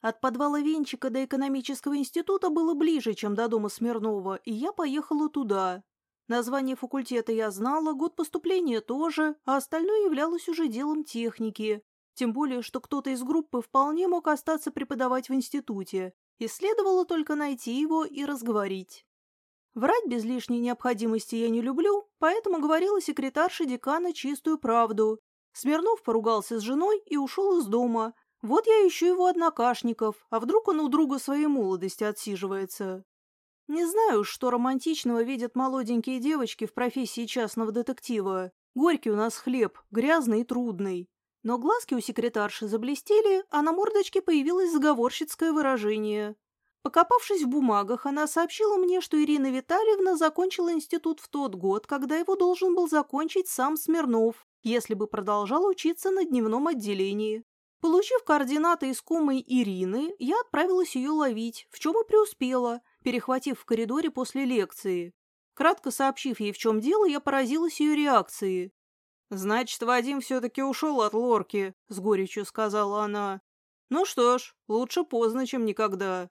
От подвала Венчика до экономического института было ближе, чем до дома Смирнова, и я поехала туда. Название факультета я знала, год поступления тоже, а остальное являлось уже делом техники. Тем более, что кто-то из группы вполне мог остаться преподавать в институте, и следовало только найти его и разговорить. Врать без лишней необходимости я не люблю, поэтому говорила секретарше декана чистую правду. Смирнов поругался с женой и ушел из дома, вот я ищу его однокашников, а вдруг он у друга своей молодости отсиживается. Не знаю, что романтичного видят молоденькие девочки в профессии частного детектива. Горький у нас хлеб, грязный и трудный. Но глазки у секретарши заблестели, а на мордочке появилось заговорщицкое выражение. Покопавшись в бумагах, она сообщила мне, что Ирина Витальевна закончила институт в тот год, когда его должен был закончить сам Смирнов, если бы продолжал учиться на дневном отделении. Получив координаты искомой Ирины, я отправилась ее ловить, в чем и преуспела, перехватив в коридоре после лекции. Кратко сообщив ей, в чем дело, я поразилась ее реакции. «Значит, Вадим все-таки ушел от лорки», — с горечью сказала она. «Ну что ж, лучше поздно, чем никогда».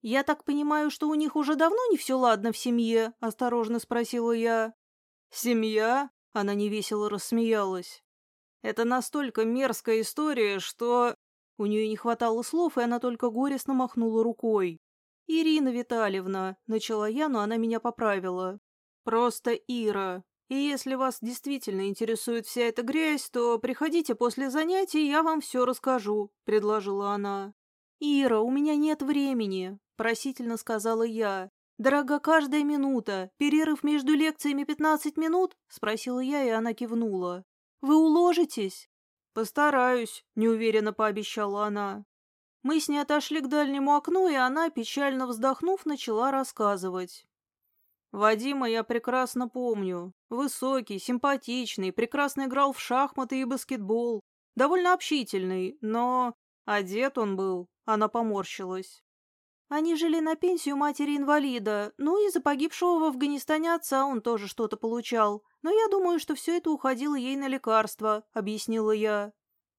«Я так понимаю, что у них уже давно не все ладно в семье?» — осторожно спросила я. «Семья?» — она невесело рассмеялась. Это настолько мерзкая история, что... У нее не хватало слов, и она только горестно махнула рукой. «Ирина Витальевна», — начала я, но она меня поправила. «Просто Ира. И если вас действительно интересует вся эта грязь, то приходите после занятий, я вам все расскажу», — предложила она. «Ира, у меня нет времени», — просительно сказала я. «Дорога каждая минута. Перерыв между лекциями пятнадцать минут?» — спросила я, и она кивнула. Вы уложитесь?» «Постараюсь», — неуверенно пообещала она. Мы с ней отошли к дальнему окну, и она, печально вздохнув, начала рассказывать. Вадима я прекрасно помню. Высокий, симпатичный, прекрасно играл в шахматы и баскетбол. Довольно общительный, но одет он был. Она поморщилась. Они жили на пенсию матери-инвалида, ну и за погибшего в Афганистане отца он тоже что-то получал. Но я думаю, что все это уходило ей на лекарства», — объяснила я.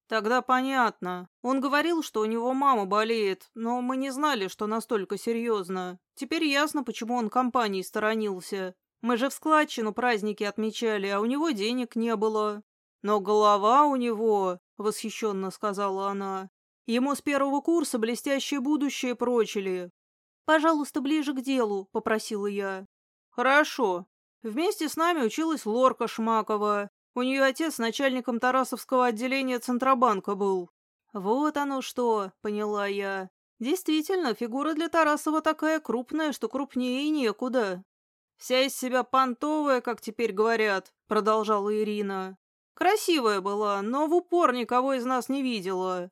«Тогда понятно. Он говорил, что у него мама болеет, но мы не знали, что настолько серьезно. Теперь ясно, почему он компании сторонился. Мы же в складчину праздники отмечали, а у него денег не было. Но голова у него, — восхищенно сказала она. Ему с первого курса блестящее будущее прочили. «Пожалуйста, ближе к делу», — попросила я. «Хорошо. Вместе с нами училась Лорка Шмакова. У нее отец начальником Тарасовского отделения Центробанка был. Вот оно что, поняла я. Действительно, фигура для Тарасова такая крупная, что крупнее и некуда. Вся из себя понтовая, как теперь говорят, продолжала Ирина. Красивая была, но в упор никого из нас не видела.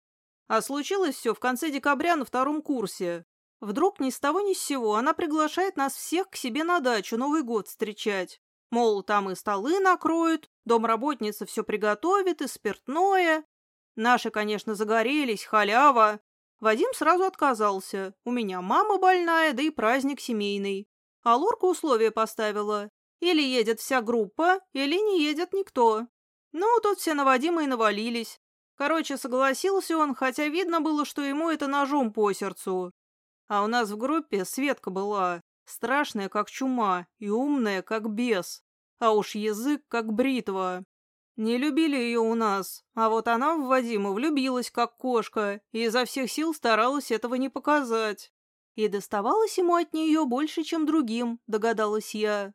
А случилось все в конце декабря на втором курсе. Вдруг ни с того ни с сего она приглашает нас всех к себе на дачу Новый год встречать. Мол, там и столы накроют, домработница все приготовит, и спиртное. Наши, конечно, загорелись, халява. Вадим сразу отказался. У меня мама больная, да и праздник семейный. А Лорка условие поставила. Или едет вся группа, или не едет никто. Ну, тут все на Вадима и навалились. Короче, согласился он, хотя видно было, что ему это ножом по сердцу. А у нас в группе Светка была, страшная, как чума, и умная, как бес. А уж язык, как бритва. Не любили ее у нас, а вот она в Вадима влюбилась, как кошка, и изо всех сил старалась этого не показать. И доставалось ему от нее больше, чем другим, догадалась я.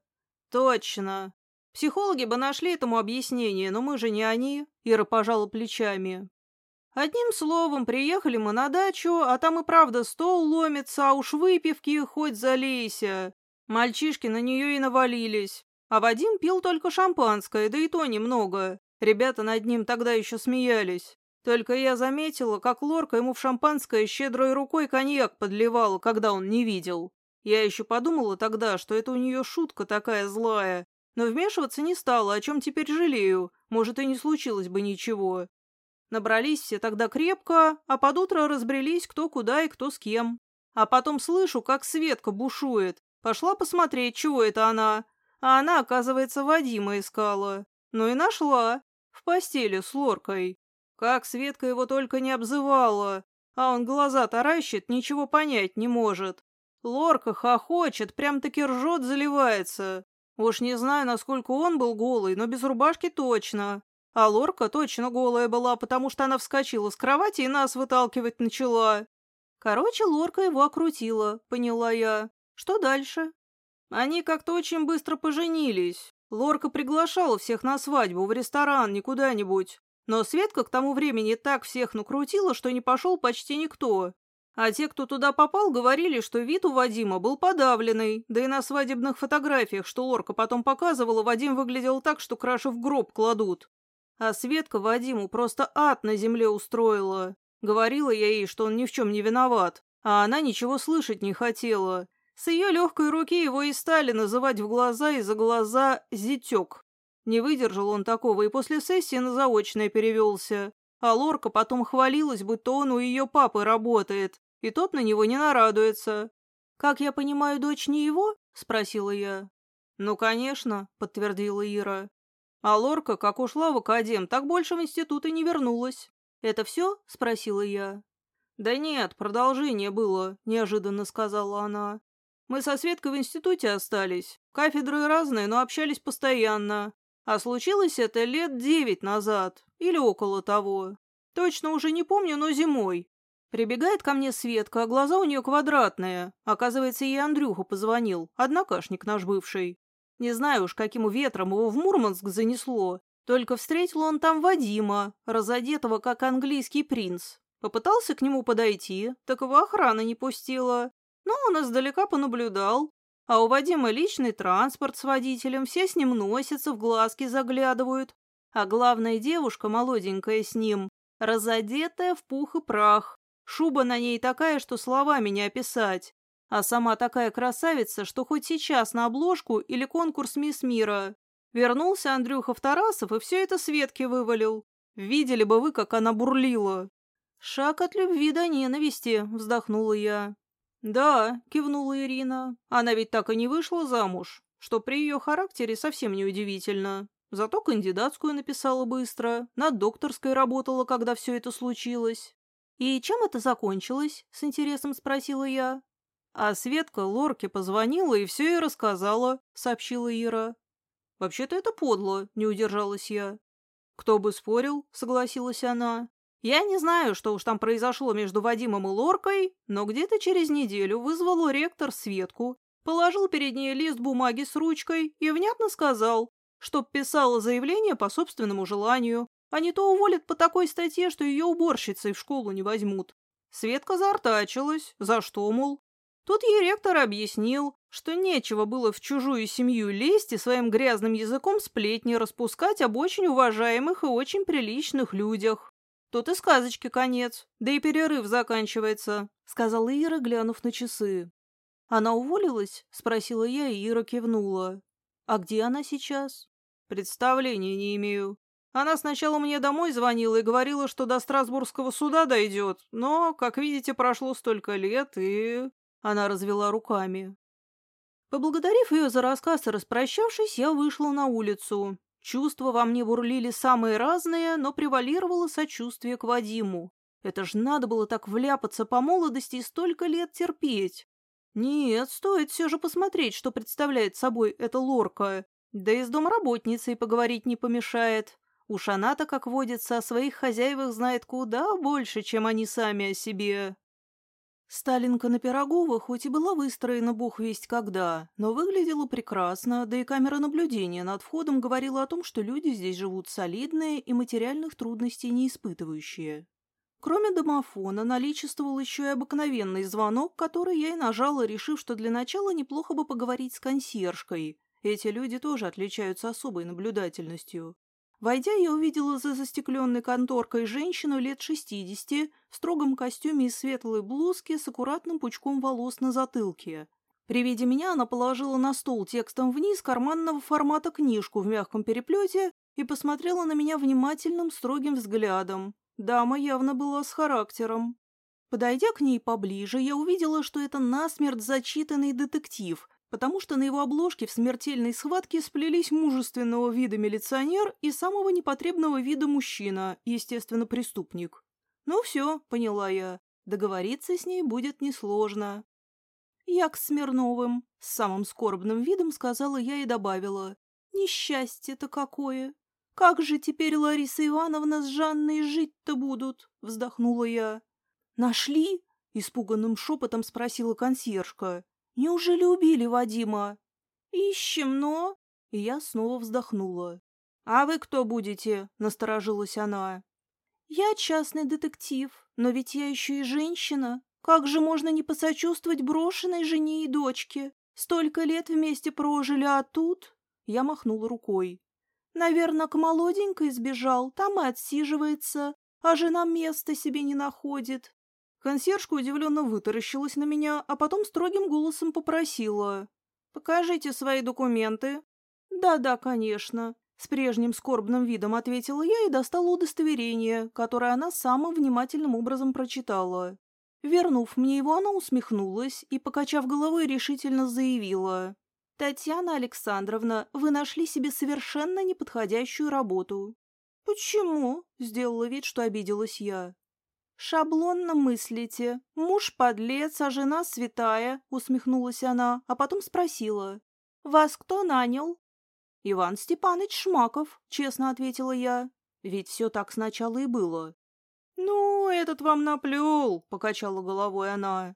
Точно. Психологи бы нашли этому объяснение, но мы же не они, Ира пожала плечами. Одним словом, приехали мы на дачу, а там и правда стол ломится, а уж выпивки хоть залейся. Мальчишки на нее и навалились. А Вадим пил только шампанское, да и то немного. Ребята над ним тогда еще смеялись. Только я заметила, как Лорка ему в шампанское щедрой рукой коньяк подливала, когда он не видел. Я еще подумала тогда, что это у нее шутка такая злая. Но вмешиваться не стала, о чем теперь жалею. Может, и не случилось бы ничего. Набрались все тогда крепко, а под утро разбрелись кто куда и кто с кем. А потом слышу, как Светка бушует. Пошла посмотреть, чего это она. А она, оказывается, Вадима искала. Ну и нашла. В постели с Лоркой. Как Светка его только не обзывала. а он глаза таращит, ничего понять не может. Лорка хохочет, прям-таки ржет, заливается. Уж не знаю, насколько он был голый, но без рубашки точно. А Лорка точно голая была, потому что она вскочила с кровати и нас выталкивать начала. Короче, Лорка его окрутила, поняла я. Что дальше? Они как-то очень быстро поженились. Лорка приглашала всех на свадьбу, в ресторан, не куда-нибудь. Но Светка к тому времени так всех накрутила, что не пошел почти никто. А те, кто туда попал, говорили, что вид у Вадима был подавленный, да и на свадебных фотографиях, что Лорка потом показывала, Вадим выглядел так, что краши в гроб кладут. А Светка Вадиму просто ад на земле устроила. Говорила я ей, что он ни в чем не виноват, а она ничего слышать не хотела. С ее легкой руки его и стали называть в глаза и за глаза «зятек». Не выдержал он такого и после сессии на заочное перевелся. А Лорка потом хвалилась, будто он у ее папы работает, и тот на него не нарадуется. «Как я понимаю, дочь не его?» — спросила я. «Ну, конечно», — подтвердила Ира. А Лорка, как ушла в академ, так больше в институт и не вернулась. «Это все?» — спросила я. «Да нет, продолжение было», — неожиданно сказала она. Мы со Светкой в институте остались. Кафедры разные, но общались постоянно. А случилось это лет девять назад. Или около того. Точно уже не помню, но зимой. Прибегает ко мне Светка, а глаза у нее квадратные. Оказывается, ей Андрюха позвонил, однокашник наш бывший. Не знаю уж, каким ветром его в Мурманск занесло. Только встретил он там Вадима, разодетого как английский принц. Попытался к нему подойти, так его охрана не пустила. Но он издалека понаблюдал. А у Вадима личный транспорт с водителем, все с ним носятся, в глазки заглядывают. А главная девушка, молоденькая с ним, разодетая в пух и прах. Шуба на ней такая, что словами не описать. А сама такая красавица, что хоть сейчас на обложку или конкурс «Мисс Мира». Вернулся Андрюха в Тарасов и все это Светке вывалил. Видели бы вы, как она бурлила. «Шаг от любви до ненависти», — вздохнула я. «Да», — кивнула Ирина. «Она ведь так и не вышла замуж, что при ее характере совсем не удивительно. Зато кандидатскую написала быстро, над докторской работала, когда все это случилось». «И чем это закончилось?» — с интересом спросила я. «А Светка Лорке позвонила и все ей рассказала», — сообщила Ира. «Вообще-то это подло», — не удержалась я. «Кто бы спорил», — согласилась она. Я не знаю, что уж там произошло между Вадимом и Лоркой, но где-то через неделю вызвал ректор Светку, положил перед ней лист бумаги с ручкой и внятно сказал, чтоб писала заявление по собственному желанию, а не то уволят по такой статье, что ее уборщицей в школу не возьмут. Светка заортачилась, за что, мол. Тут ей ректор объяснил, что нечего было в чужую семью лезть и своим грязным языком сплетни распускать об очень уважаемых и очень приличных людях. Тут и сказочки конец, да и перерыв заканчивается», — сказала Ира, глянув на часы. «Она уволилась?» — спросила я, и Ира кивнула. «А где она сейчас?» «Представления не имею. Она сначала мне домой звонила и говорила, что до Страсбургского суда дойдет, но, как видите, прошло столько лет, и...» Она развела руками. Поблагодарив ее за рассказ и распрощавшись, я вышла на улицу. Чувства во мне бурлили самые разные, но превалировало сочувствие к Вадиму. Это ж надо было так вляпаться по молодости и столько лет терпеть. Нет, стоит все же посмотреть, что представляет собой эта лорка. Да и с домработницей поговорить не помешает. Уж она-то, как водится, о своих хозяевах знает куда больше, чем они сами о себе. Сталинка на Пирогова хоть и была выстроена бог весть когда, но выглядела прекрасно, да и камера наблюдения над входом говорила о том, что люди здесь живут солидные и материальных трудностей не испытывающие. Кроме домофона наличествовал еще и обыкновенный звонок, который я и нажала, решив, что для начала неплохо бы поговорить с консьержкой. Эти люди тоже отличаются особой наблюдательностью. Войдя, я увидела за застекленной конторкой женщину лет шестидесяти в строгом костюме из светлой блузки с аккуратным пучком волос на затылке. При виде меня она положила на стол текстом вниз карманного формата книжку в мягком переплете и посмотрела на меня внимательным строгим взглядом. Дама явно была с характером. Подойдя к ней поближе, я увидела, что это насмерть зачитанный детектив, потому что на его обложке в смертельной схватке сплелись мужественного вида милиционер и самого непотребного вида мужчина, естественно, преступник. «Ну все», — поняла я. Договориться с ней будет несложно. «Я к Смирновым», — с самым скорбным видом сказала я и добавила. «Несчастье-то какое! Как же теперь Лариса Ивановна с Жанной жить-то будут?» — вздохнула я. «Нашли?» — испуганным шепотом спросила консьержка. «Неужели убили Вадима?» «Ищем, но...» И я снова вздохнула. «А вы кто будете?» — насторожилась она. «Я частный детектив, но ведь я еще и женщина. Как же можно не посочувствовать брошенной жене и дочке? Столько лет вместе прожили, а тут...» Я махнула рукой. «Наверное, к молоденькой сбежал, там и отсиживается, а жена места себе не находит». Консьержка удивленно вытаращилась на меня, а потом строгим голосом попросила. «Покажите свои документы». «Да-да, конечно», — с прежним скорбным видом ответила я и достала удостоверение, которое она самым внимательным образом прочитала. Вернув мне его, она усмехнулась и, покачав головой, решительно заявила. «Татьяна Александровна, вы нашли себе совершенно неподходящую работу». «Почему?» — сделала вид, что обиделась я. «Шаблонно мыслите. Муж подлец, а жена святая», — усмехнулась она, а потом спросила. «Вас кто нанял?» «Иван Степанович Шмаков», — честно ответила я. Ведь все так сначала и было. «Ну, этот вам наплел», — покачала головой она.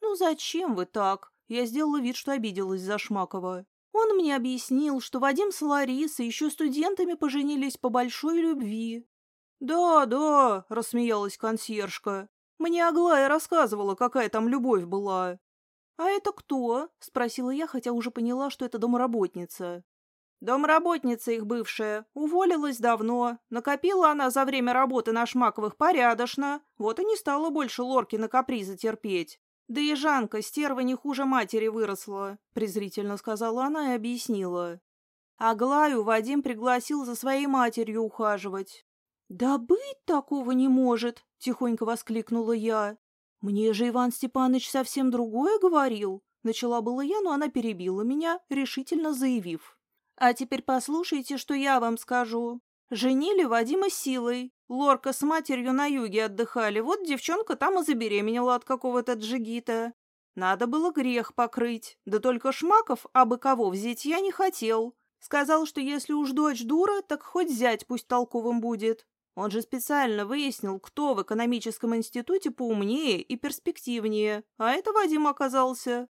«Ну зачем вы так?» Я сделала вид, что обиделась за Шмакова. Он мне объяснил, что Вадим с Ларисой еще студентами поженились по большой любви. «Да, да», — рассмеялась консьержка. «Мне Аглая рассказывала, какая там любовь была». «А это кто?» — спросила я, хотя уже поняла, что это домработница. Домработница их бывшая, уволилась давно. Накопила она за время работы на Шмаковых порядочно, вот и не стала больше лорки на капризы терпеть. Да и Жанка, стерва не хуже матери выросла, презрительно сказала она и объяснила. Аглаю Вадим пригласил за своей матерью ухаживать. «Да быть такого не может!» — тихонько воскликнула я. «Мне же Иван Степанович совсем другое говорил!» Начала было я, но она перебила меня, решительно заявив. «А теперь послушайте, что я вам скажу. Женили Вадима силой. Лорка с матерью на юге отдыхали. Вот девчонка там и забеременела от какого-то джигита. Надо было грех покрыть. Да только Шмаков, абы кого взять я не хотел. Сказал, что если уж дочь дура, так хоть зять пусть толковым будет. Он же специально выяснил, кто в экономическом институте поумнее и перспективнее, а это Вадим оказался.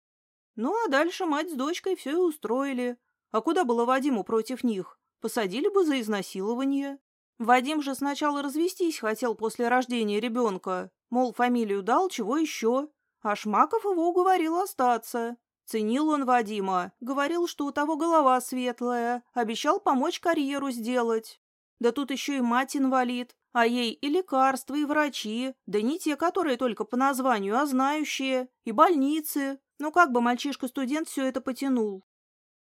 Ну, а дальше мать с дочкой все и устроили. А куда было Вадиму против них? Посадили бы за изнасилование. Вадим же сначала развестись хотел после рождения ребенка. Мол, фамилию дал, чего еще. А Шмаков его уговорил остаться. Ценил он Вадима, говорил, что у того голова светлая, обещал помочь карьеру сделать. Да тут еще и мать инвалид, а ей и лекарства, и врачи, да не те, которые только по названию, а знающие, и больницы. Ну как бы мальчишка-студент все это потянул?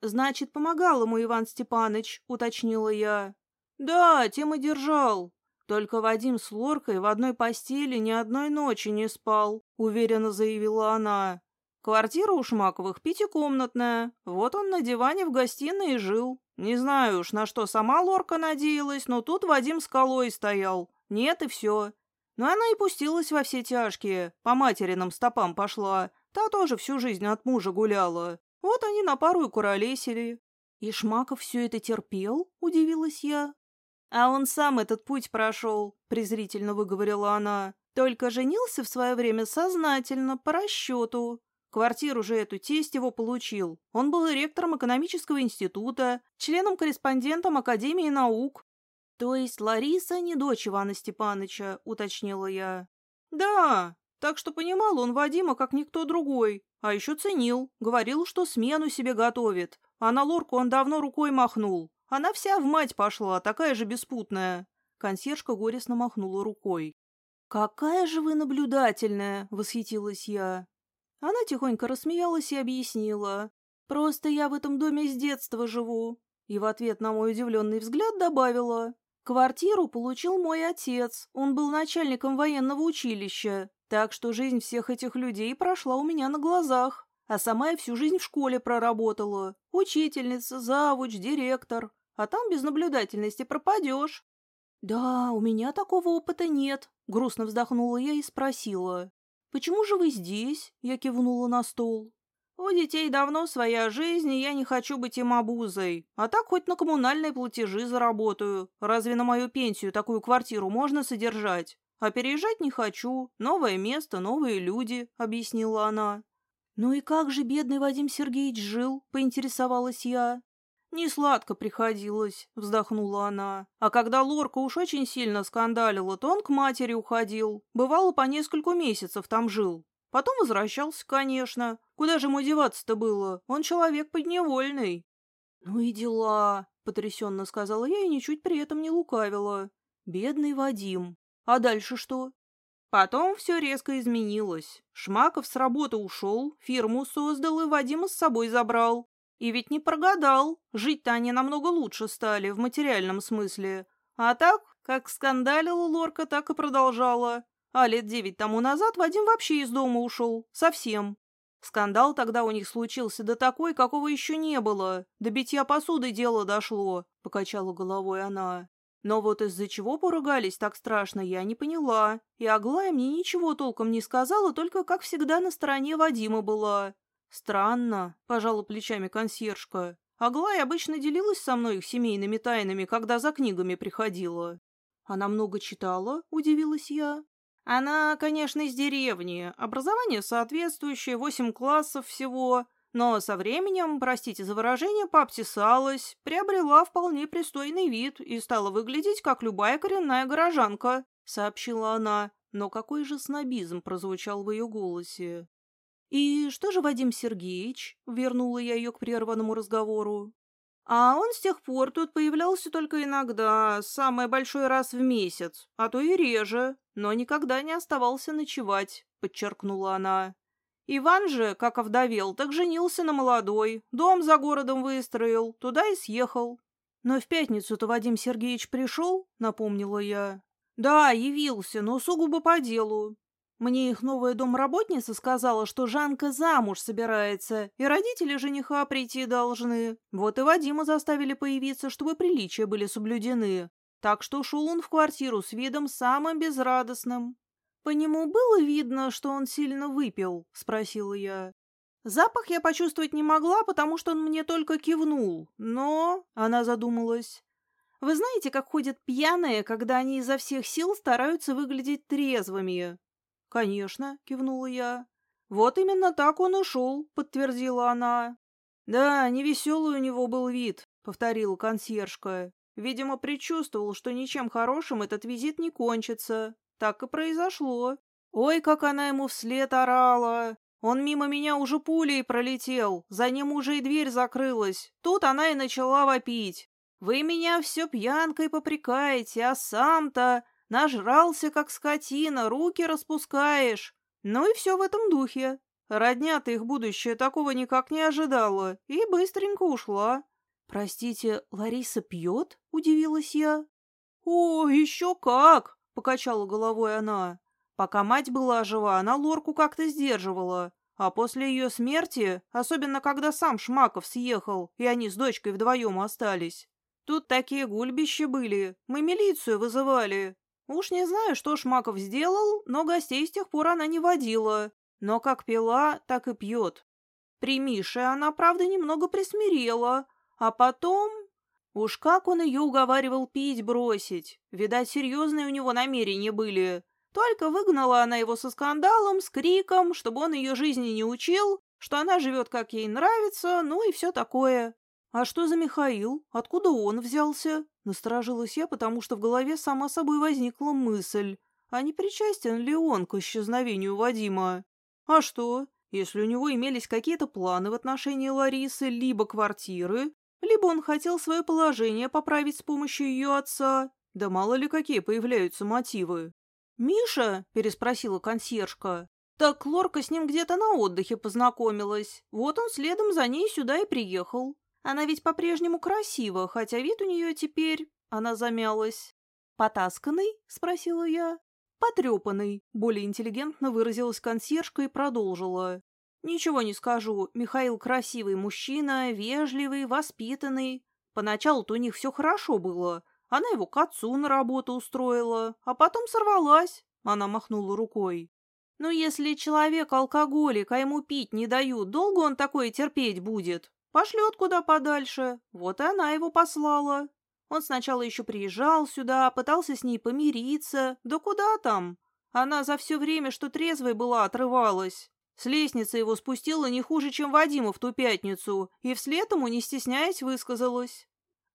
Значит, помогал ему Иван Степаныч, уточнила я. Да, тем и держал. Только Вадим с Лоркой в одной постели ни одной ночи не спал, уверенно заявила она. Квартира у Шмаковых пятикомнатная. Вот он на диване в гостиной и жил. Не знаю уж, на что сама Лорка надеялась, но тут Вадим скалой стоял. Нет, и все. Но она и пустилась во все тяжкие, по материным стопам пошла. Та тоже всю жизнь от мужа гуляла. Вот они на пару и куролесили. И Шмаков все это терпел, удивилась я. А он сам этот путь прошел, презрительно выговорила она. Только женился в свое время сознательно, по расчету. Квартиру же эту тесть его получил. Он был ректором экономического института, членом-корреспондентом Академии наук. То есть Лариса не дочь Ивана Степаныча, уточнила я. Да, так что понимал он Вадима как никто другой. А еще ценил, говорил, что смену себе готовит. А на лорку он давно рукой махнул. Она вся в мать пошла, такая же беспутная. Консьержка горестно махнула рукой. «Какая же вы наблюдательная!» — восхитилась я. Она тихонько рассмеялась и объяснила. «Просто я в этом доме с детства живу». И в ответ на мой удивленный взгляд добавила. «Квартиру получил мой отец. Он был начальником военного училища. Так что жизнь всех этих людей прошла у меня на глазах. А сама я всю жизнь в школе проработала. Учительница, завуч, директор. А там без наблюдательности пропадешь». «Да, у меня такого опыта нет», — грустно вздохнула я и спросила. «Почему же вы здесь?» — я кивнула на стол. «У детей давно своя жизнь, и я не хочу быть им обузой. А так хоть на коммунальные платежи заработаю. Разве на мою пенсию такую квартиру можно содержать? А переезжать не хочу. Новое место, новые люди», — объяснила она. «Ну и как же бедный Вадим Сергеевич жил?» — поинтересовалась я. «Не сладко приходилось», — вздохнула она. «А когда Лорка уж очень сильно скандалила, то он к матери уходил. Бывало, по нескольку месяцев там жил. Потом возвращался, конечно. Куда же ему деваться-то было? Он человек подневольный». «Ну и дела», — потрясенно сказала я и ничуть при этом не лукавила. «Бедный Вадим. А дальше что?» Потом все резко изменилось. Шмаков с работы ушел, фирму создал и Вадима с собой забрал. И ведь не прогадал. Жить-то они намного лучше стали, в материальном смысле. А так, как скандалила Лорка, так и продолжала. А лет девять тому назад Вадим вообще из дома ушел. Совсем. Скандал тогда у них случился да такой, какого еще не было. До битья посуды дело дошло, — покачала головой она. Но вот из-за чего поругались так страшно, я не поняла. И Аглая мне ничего толком не сказала, только, как всегда, на стороне Вадима была. «Странно», — пожала плечами консьержка. «Аглая обычно делилась со мной их семейными тайнами, когда за книгами приходила». «Она много читала?» — удивилась я. «Она, конечно, из деревни. Образование соответствующее, восемь классов всего. Но со временем, простите за выражение, пообтесалась, приобрела вполне пристойный вид и стала выглядеть, как любая коренная горожанка», — сообщила она. Но какой же снобизм прозвучал в ее голосе. «И что же Вадим Сергеевич?» — вернула я ее к прерванному разговору. «А он с тех пор тут появлялся только иногда, самый большой раз в месяц, а то и реже, но никогда не оставался ночевать», — подчеркнула она. Иван же, как овдовел, так женился на молодой, дом за городом выстроил, туда и съехал. «Но в пятницу-то Вадим Сергеевич пришел?» — напомнила я. «Да, явился, но сугубо по делу. Мне их новая домработница сказала, что Жанка замуж собирается, и родители жениха прийти должны. Вот и Вадима заставили появиться, чтобы приличия были соблюдены. Так что шел он в квартиру с видом самым безрадостным. «По нему было видно, что он сильно выпил?» — спросила я. Запах я почувствовать не могла, потому что он мне только кивнул. Но... Она задумалась. Вы знаете, как ходят пьяные, когда они изо всех сил стараются выглядеть трезвыми? «Конечно», — кивнула я. «Вот именно так он и шел», — подтвердила она. «Да, невеселый у него был вид», — повторила консьержка. «Видимо, предчувствовал, что ничем хорошим этот визит не кончится. Так и произошло. Ой, как она ему вслед орала! Он мимо меня уже пулей пролетел, за ним уже и дверь закрылась. Тут она и начала вопить. «Вы меня все пьянкой попрекаете, а сам-то...» Нажрался, как скотина, руки распускаешь. Ну и все в этом духе. Родня-то их будущее такого никак не ожидала и быстренько ушла. «Простите, Лариса пьет?» — удивилась я. «О, еще как!» — покачала головой она. Пока мать была жива, она лорку как-то сдерживала. А после ее смерти, особенно когда сам Шмаков съехал, и они с дочкой вдвоем остались, тут такие гульбища были, мы милицию вызывали, Уж не знаю, что Шмаков сделал, но гостей с тех пор она не водила. Но как пила, так и пьет. При Мише она, правда, немного присмирела. А потом... Уж как он ее уговаривал пить бросить. Видать, серьезные у него намерения были. Только выгнала она его со скандалом, с криком, чтобы он ее жизни не учил, что она живет, как ей нравится, ну и все такое. «А что за Михаил? Откуда он взялся?» Насторожилась я, потому что в голове сама собой возникла мысль, а не причастен ли он к исчезновению Вадима? А что, если у него имелись какие-то планы в отношении Ларисы, либо квартиры, либо он хотел свое положение поправить с помощью ее отца? Да мало ли какие появляются мотивы. «Миша?» – переспросила консьержка. «Так Лорка с ним где-то на отдыхе познакомилась. Вот он следом за ней сюда и приехал. Она ведь по-прежнему красива, хотя вид у нее теперь... Она замялась. «Потасканный?» — спросила я. «Потрепанный», — более интеллигентно выразилась консьержка и продолжила. «Ничего не скажу. Михаил красивый мужчина, вежливый, воспитанный. Поначалу-то у них все хорошо было, Она его к отцу на работу устроила, а потом сорвалась. Она махнула рукой. Ну, если человек алкоголик, а ему пить не дают, долго он такое терпеть будет? Пошлет куда подальше. Вот и она его послала. Он сначала еще приезжал сюда, пытался с ней помириться. Да куда там? Она за все время, что трезвой была, отрывалась. С лестницы его спустила не хуже, чем Вадима в ту пятницу, и вслед ему, не стесняясь, высказалась.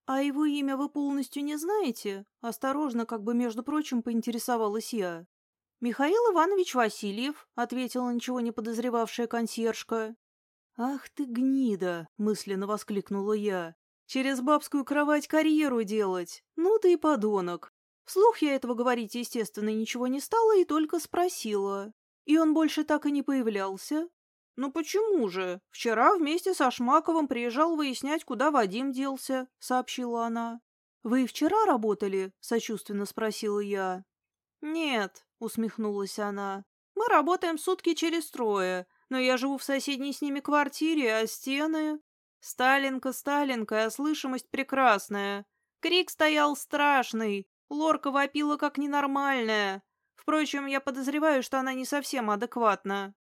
«А его имя вы полностью не знаете?» Осторожно, как бы, между прочим, поинтересовалась я. «Михаил Иванович Васильев», — ответила ничего не подозревавшая консьержка. «Ах ты гнида!» — мысленно воскликнула я. «Через бабскую кровать карьеру делать! Ну ты и подонок!» Вслух я этого говорить, естественно, ничего не стала и только спросила. И он больше так и не появлялся. «Ну почему же? Вчера вместе со Шмаковым приезжал выяснять, куда Вадим делся», — сообщила она. «Вы вчера работали?» — сочувственно спросила я. «Нет, — усмехнулась она. «Мы работаем сутки через трое, но я живу в соседней с ними квартире, а стены...» «Сталинка, Сталинка, а слышимость прекрасная. Крик стоял страшный, Лорка вопила как ненормальная. Впрочем, я подозреваю, что она не совсем адекватна».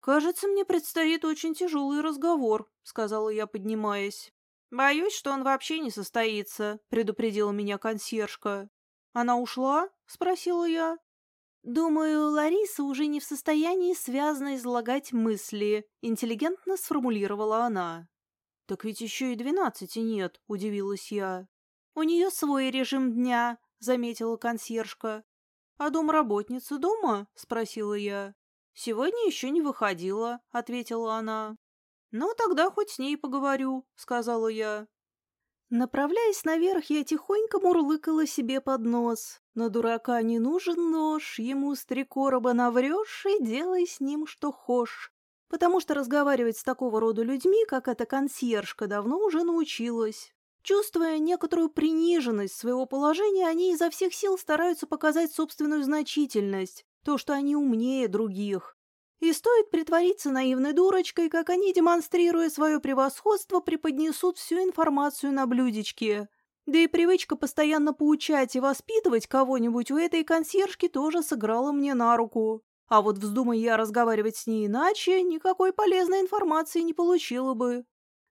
«Кажется, мне предстоит очень тяжелый разговор», — сказала я, поднимаясь. «Боюсь, что он вообще не состоится», — предупредила меня консьержка. «Она ушла?» — спросила я. «Думаю, Лариса уже не в состоянии связно излагать мысли», — интеллигентно сформулировала она. «Так ведь еще и двенадцати нет», — удивилась я. «У нее свой режим дня», — заметила консьержка. «А домработница дома?» — спросила я. «Сегодня еще не выходила», — ответила она. «Ну, тогда хоть с ней поговорю», — сказала я. Направляясь наверх, я тихонько мурлыкала себе под нос. На дурака не нужен нож, ему с три короба наврешь и делай с ним что хошь. Потому что разговаривать с такого рода людьми, как эта консьержка, давно уже научилась. Чувствуя некоторую приниженность своего положения, они изо всех сил стараются показать собственную значительность, то, что они умнее других. И стоит притвориться наивной дурочкой, как они, демонстрируя свое превосходство, преподнесут всю информацию на блюдечке. Да и привычка постоянно поучать и воспитывать кого-нибудь у этой консьержки тоже сыграла мне на руку. А вот вздумай я разговаривать с ней иначе, никакой полезной информации не получила бы.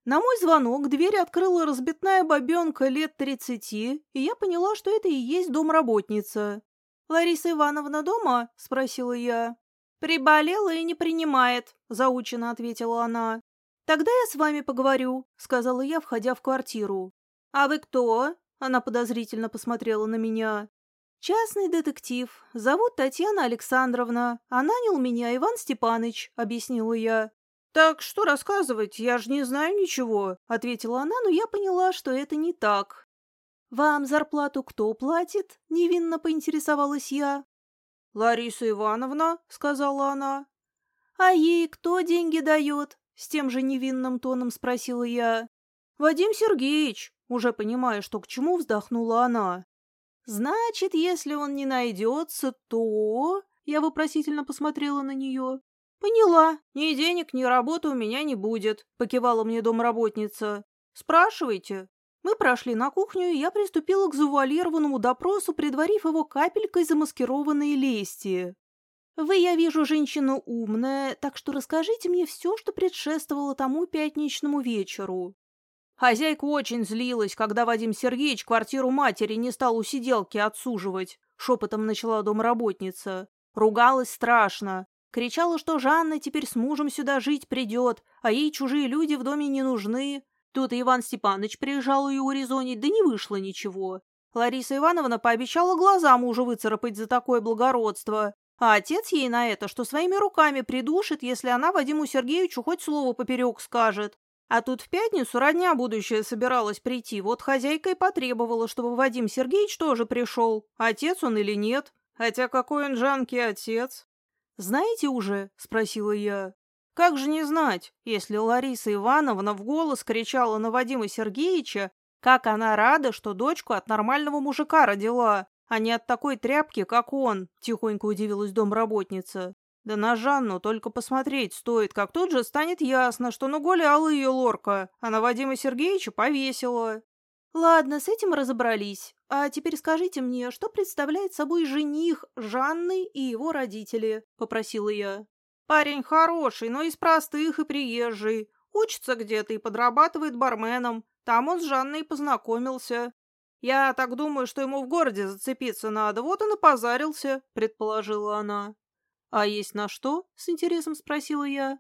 На мой звонок дверь открыла разбитная бабенка лет тридцати, и я поняла, что это и есть домработница. «Лариса Ивановна дома?» – спросила я. «Приболела и не принимает», — заучено ответила она. «Тогда я с вами поговорю», — сказала я, входя в квартиру. «А вы кто?» — она подозрительно посмотрела на меня. «Частный детектив. Зовут Татьяна Александровна, а нанял меня Иван Степаныч», — объяснила я. «Так что рассказывать, я же не знаю ничего», — ответила она, но я поняла, что это не так. «Вам зарплату кто платит?» — невинно поинтересовалась я. «Лариса Ивановна», — сказала она. «А ей кто деньги дает?» — с тем же невинным тоном спросила я. «Вадим Сергеевич», уже понимая, что к чему, вздохнула она. «Значит, если он не найдется, то...» Я вопросительно посмотрела на нее. «Поняла. Ни денег, ни работы у меня не будет», — покивала мне домработница. «Спрашивайте». Мы прошли на кухню, и я приступила к завуалированному допросу, предварив его капелькой замаскированной лести. «Вы, я вижу, женщина умная, так что расскажите мне все, что предшествовало тому пятничному вечеру». Хозяйка очень злилась, когда Вадим Сергеевич квартиру матери не стал у сиделки отсуживать, шепотом начала домработница. Ругалась страшно. Кричала, что Жанна теперь с мужем сюда жить придет, а ей чужие люди в доме не нужны. Тут Иван Степанович приезжал ее урезонить, да не вышло ничего. Лариса Ивановна пообещала глаза мужу выцарапать за такое благородство, а отец ей на это, что своими руками придушит, если она Вадиму Сергеевичу хоть слово поперек скажет. А тут в пятницу родня будущая собиралась прийти, вот хозяйка и потребовала, чтобы Вадим Сергеевич тоже пришел, отец он или нет. Хотя какой он Жанке отец? «Знаете уже?» — спросила я. Как же не знать, если Лариса Ивановна в голос кричала на Вадима Сергеевича, как она рада, что дочку от нормального мужика родила, а не от такой тряпки, как он, тихонько удивилась домработница. Да на Жанну только посмотреть стоит, как тут же станет ясно, что нагуляла ее лорка, а на Вадима Сергеевича повесила. Ладно, с этим разобрались. А теперь скажите мне, что представляет собой жених Жанны и его родители? Попросила я. Парень хороший, но из простых и приезжий. Учится где-то и подрабатывает барменом. Там он с Жанной познакомился. Я так думаю, что ему в городе зацепиться надо, вот он и позарился, предположила она. А есть на что? С интересом спросила я.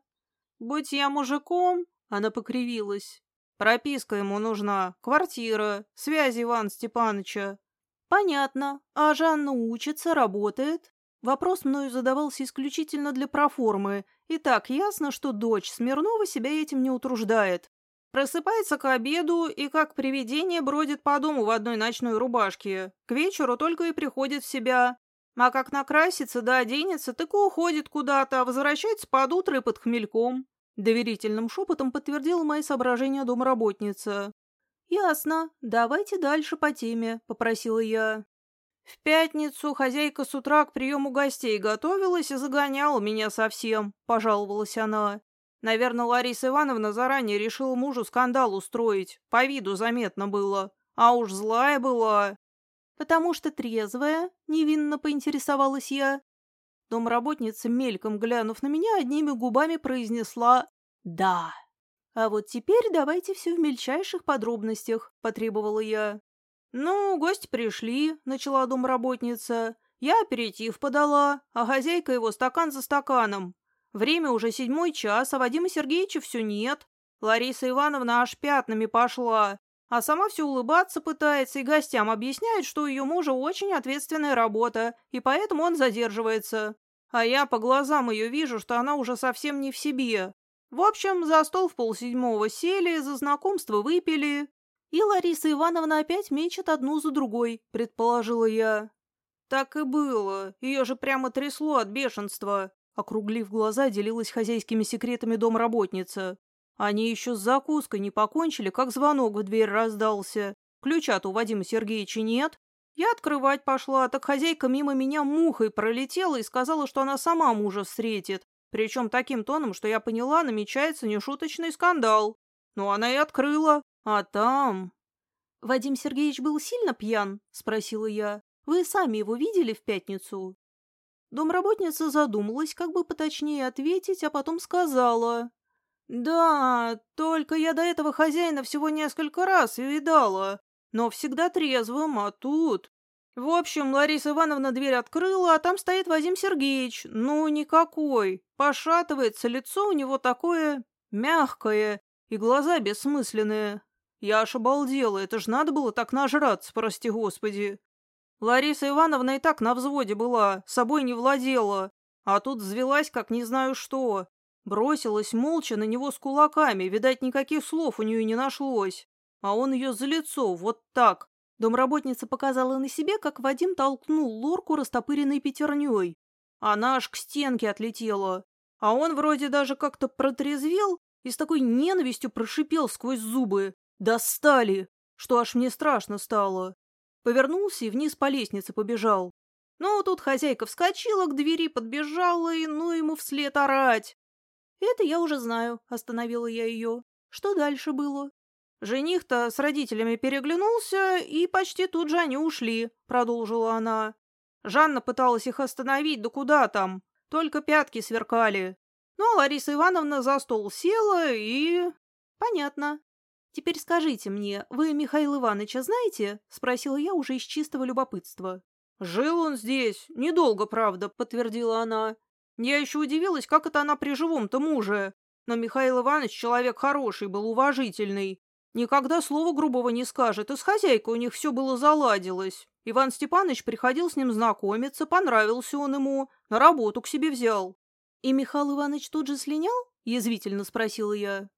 Будь я мужиком, она покривилась. Прописка ему нужна, квартира, связи Ивана Степановича. Понятно. А Жанна учится, работает? Вопрос мною задавался исключительно для проформы, и так ясно, что дочь Смирнова себя этим не утруждает. Просыпается к обеду и как привидение бродит по дому в одной ночной рубашке. К вечеру только и приходит в себя. А как накрасится да оденется, так и уходит куда-то, а возвращается под утро и под хмельком. Доверительным шепотом подтвердила мои соображения домработница. «Ясно. Давайте дальше по теме», — попросила я. В пятницу хозяйка с утра к приему гостей готовилась и загоняла меня совсем, — пожаловалась она. Наверное, Лариса Ивановна заранее решила мужу скандал устроить. По виду заметно было. А уж злая была. «Потому что трезвая?» — невинно поинтересовалась я. Домработница, мельком глянув на меня, одними губами произнесла «да». «А вот теперь давайте все в мельчайших подробностях», — потребовала я. «Ну, гости пришли», — начала домработница. «Я аперитив подала, а хозяйка его стакан за стаканом. Время уже седьмой час, а Вадима Сергеевича все нет. Лариса Ивановна аж пятнами пошла, а сама все улыбаться пытается и гостям объясняет, что у ее мужа очень ответственная работа, и поэтому он задерживается. А я по глазам ее вижу, что она уже совсем не в себе. В общем, за стол в полседьмого сели, за знакомство выпили. И Лариса Ивановна опять мечет одну за другой, предположила я. Так и было. Ее же прямо трясло от бешенства. Округлив глаза, делилась хозяйскими секретами домработница. Они еще с закуской не покончили, как звонок в дверь раздался. Ключа-то у Вадима Сергеевича нет. Я открывать пошла, так хозяйка мимо меня мухой пролетела и сказала, что она сама мужа встретит. Причем таким тоном, что я поняла, намечается нешуточный скандал. Ну, она и открыла. А там... «Вадим Сергеевич был сильно пьян?» — спросила я. «Вы сами его видели в пятницу?» Домработница задумалась, как бы поточнее ответить, а потом сказала. «Да, только я до этого хозяина всего несколько раз видала, но всегда трезвым, а тут...» В общем, Лариса Ивановна дверь открыла, а там стоит Вадим Сергеевич. Ну, никакой. Пошатывается, лицо у него такое мягкое и глаза бессмысленные. Я аж обалдела, это ж надо было так нажраться, прости господи. Лариса Ивановна и так на взводе была, собой не владела, а тут взвелась, как не знаю что. Бросилась молча на него с кулаками, видать, никаких слов у нее не нашлось. А он ее за лицо, вот так. Домработница показала на себе, как Вадим толкнул лорку растопыренной пятерней. Она аж к стенке отлетела. А он вроде даже как-то протрезвел и с такой ненавистью прошипел сквозь зубы. «Достали!» Что аж мне страшно стало. Повернулся и вниз по лестнице побежал. Ну, тут хозяйка вскочила к двери, подбежала и ну ему вслед орать. «Это я уже знаю», — остановила я ее. «Что дальше было?» «Жених-то с родителями переглянулся, и почти тут же они ушли», — продолжила она. Жанна пыталась их остановить, да куда там, только пятки сверкали. Ну, а Лариса Ивановна за стол села и... «Понятно. Теперь скажите мне, вы Михаила Ивановича знаете?» — спросила я уже из чистого любопытства. «Жил он здесь. Недолго, правда», — подтвердила она. Я еще удивилась, как это она при живом-то муже. Но Михаил Иванович человек хороший, был уважительный. Никогда слова грубого не скажет, и с хозяйкой у них все было заладилось. Иван Степанович приходил с ним знакомиться, понравился он ему, на работу к себе взял. — И Михаил Иванович тут же слинял? — язвительно спросила я. —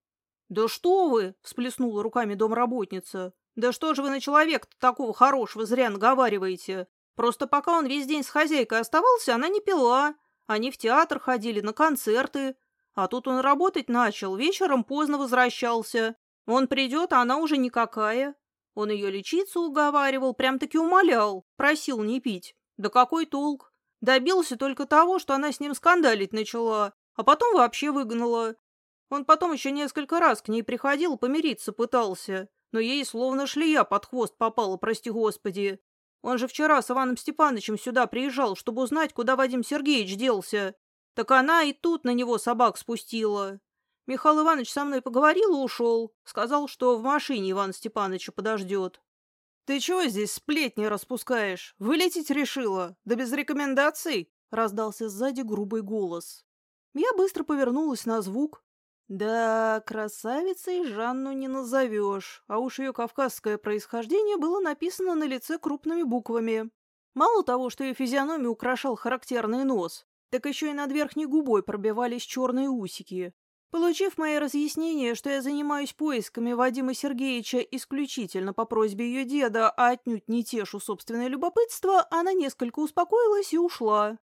Да что вы! — всплеснула руками домработница. — Да что же вы на человека-то такого хорошего зря наговариваете? Просто пока он весь день с хозяйкой оставался, она не пила. Они в театр ходили, на концерты. А тут он работать начал, вечером поздно возвращался. Он придет, а она уже никакая. Он ее лечиться уговаривал, прям-таки умолял, просил не пить. Да какой толк? Добился только того, что она с ним скандалить начала, а потом вообще выгнала. Он потом еще несколько раз к ней приходил, помириться пытался. но ей словно шлея под хвост попала, прости господи. Он же вчера с Иваном Степановичем сюда приезжал, чтобы узнать, куда Вадим Сергеевич делся. Так она и тут на него собак спустила. Михаил Иванович со мной поговорил и ушел. Сказал, что в машине Иван Степановича подождет. «Ты чего здесь сплетни распускаешь? Вылететь решила? Да без рекомендаций?» Раздался сзади грубый голос. Я быстро повернулась на звук. Да, красавицей Жанну не назовешь, а уж ее кавказское происхождение было написано на лице крупными буквами. Мало того, что ее физиономию украшал характерный нос, так еще и над верхней губой пробивались черные усики. Получив мои разъяснения, что я занимаюсь поисками Вадима Сергеевича исключительно по просьбе ее деда, а отнюдь не тешу собственное любопытство, она несколько успокоилась и ушла.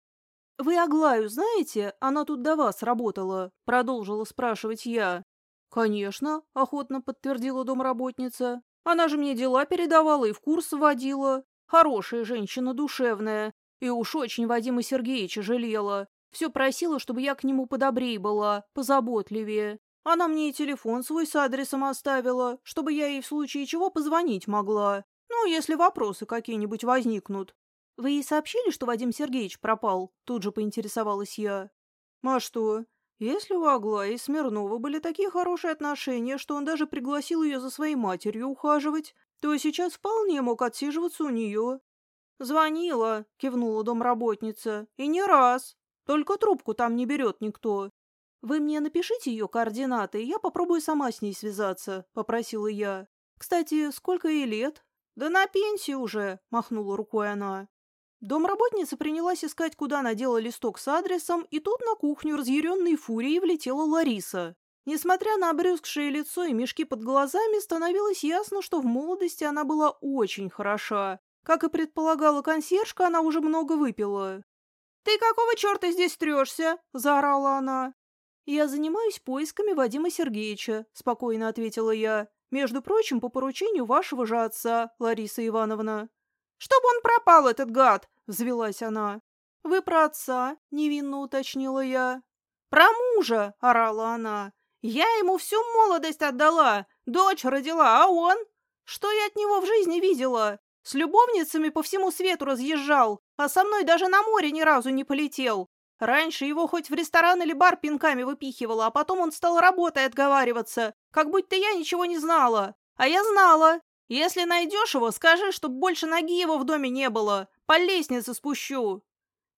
«Вы Аглаю знаете? Она тут до вас работала», — продолжила спрашивать я. «Конечно», — охотно подтвердила домработница. «Она же мне дела передавала и в курс вводила. Хорошая женщина, душевная. И уж очень Вадима Сергеевича жалела. Все просила, чтобы я к нему подобрей была, позаботливее. Она мне и телефон свой с адресом оставила, чтобы я ей в случае чего позвонить могла. Ну, если вопросы какие-нибудь возникнут. Вы ей сообщили, что Вадим Сергеевич пропал? Тут же поинтересовалась я. А что? Если у Аглаи и Смирнова были такие хорошие отношения, что он даже пригласил ее за своей матерью ухаживать, то сейчас вполне мог отсиживаться у нее. «Звонила», — кивнула домработница, — «и не раз. Только трубку там не берет никто. Вы мне напишите ее координаты, я попробую сама с ней связаться, попросила я. Кстати, сколько ей лет? Да на пенсии уже, махнула рукой она. Домработница принялась искать, куда надела листок с адресом, и тут на кухню разъяренной фурией влетела Лариса. Несмотря на обрюзгшее лицо и мешки под глазами, становилось ясно, что в молодости она была очень хороша. Как и предполагала консьержка, она уже много выпила. «Ты какого черта здесь трешься?» – заорала она. «Я занимаюсь поисками Вадима Сергеевича», – спокойно ответила я. «Между прочим, по поручению вашего же отца, Лариса Ивановна». «Чтобы он пропал, этот гад!» – взвелась она. «Вы про отца?» – невинно уточнила я. «Про мужа!» – орала она. «Я ему всю молодость отдала, дочь родила, а он? Что я от него в жизни видела? С любовницами по всему свету разъезжал, а со мной даже на море ни разу не полетел. Раньше его хоть в ресторан или бар пинками выпихивало, а потом он стал работой отговариваться, как будто я ничего не знала. А я знала. Если найдешь его, скажи, чтоб больше ноги его в доме не было. По лестнице спущу.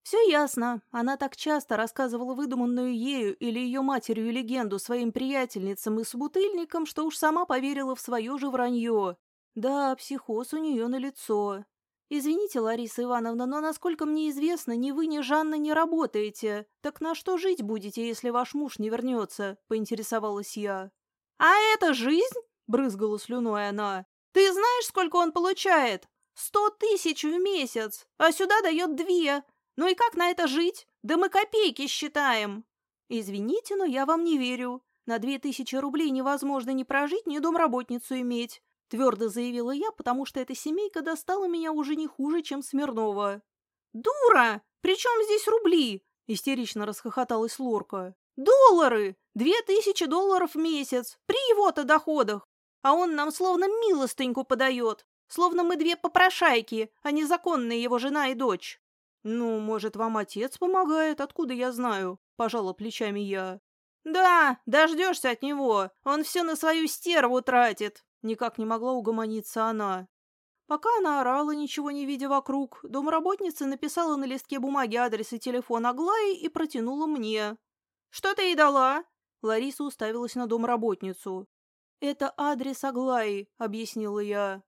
Все ясно. Она так часто рассказывала выдуманную ею или ее матерью легенду своим приятельницам и собутыльникам, что уж сама поверила в свое же вранье. Да, психоз у нее на лицо. Извините, Лариса Ивановна, но, насколько мне известно, ни вы, ни Жанна не работаете. Так на что жить будете, если ваш муж не вернется? Поинтересовалась я. А это жизнь? Брызгала слюной она. Ты знаешь, сколько он получает? Сто тысяч в месяц, а сюда дает две. Ну и как на это жить? Да мы копейки считаем. Извините, но я вам не верю. На две тысячи рублей невозможно ни прожить, ни домработницу иметь. Твердо заявила я, потому что эта семейка достала меня уже не хуже, чем Смирнова. «Дура! Причем здесь рубли?» – истерично расхохоталась Лорка. «Доллары! Две тысячи долларов в месяц! При его-то доходах! А он нам словно милостыньку подает, словно мы две попрошайки, а не законные его жена и дочь». «Ну, может, вам отец помогает, откуда я знаю?» – пожала плечами я. «Да, дождешься от него, он все на свою стерву тратит», Никак не могла угомониться она. Пока она орала, ничего не видя вокруг, домработница написала на листке бумаги адрес и телефон Аглаи и протянула мне. «Что ты ей дала?» Лариса уставилась на домработницу. «Это адрес Аглаи», — объяснила я.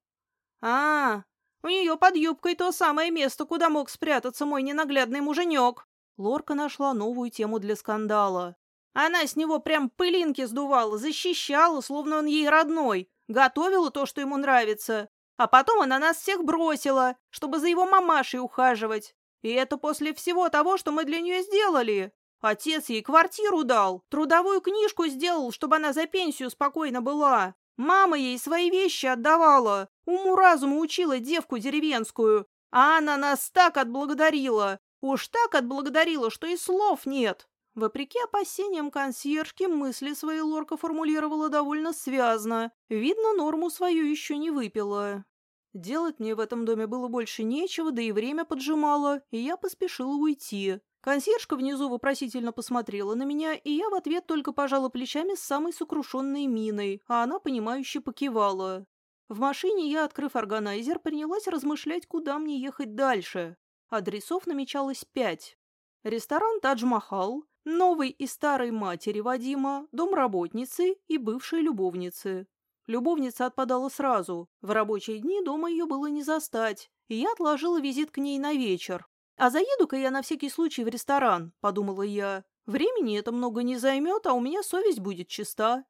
«А, у нее под юбкой то самое место, куда мог спрятаться мой ненаглядный муженек». Лорка нашла новую тему для скандала. Она с него прям пылинки сдувала, защищала, словно он ей родной, готовила то, что ему нравится, а потом она нас всех бросила, чтобы за его мамашей ухаживать. И это после всего того, что мы для нее сделали. Отец ей квартиру дал, трудовую книжку сделал, чтобы она за пенсию спокойно была. Мама ей свои вещи отдавала, уму-разуму учила девку деревенскую, а она нас так отблагодарила. Уж так отблагодарила, что и слов нет. Вопреки опасениям консьержки, мысли свои Лорка формулировала довольно связно. Видно, норму свою еще не выпила. Делать мне в этом доме было больше нечего, да и время поджимало, и я поспешила уйти. Консьержка внизу вопросительно посмотрела на меня, и я в ответ только пожала плечами с самой сокрушенной миной, а она, понимающе покивала. В машине я, открыв органайзер, принялась размышлять, куда мне ехать дальше. Адресов намечалось пять. Ресторан «Тадж-Махал», новый и старой матери Вадима, дом работницы и бывшей любовницы. Любовница отпадала сразу. В рабочие дни дома ее было не застать, и я отложила визит к ней на вечер. «А заеду-ка я на всякий случай в ресторан», — подумала я. «Времени это много не займет, а у меня совесть будет чиста».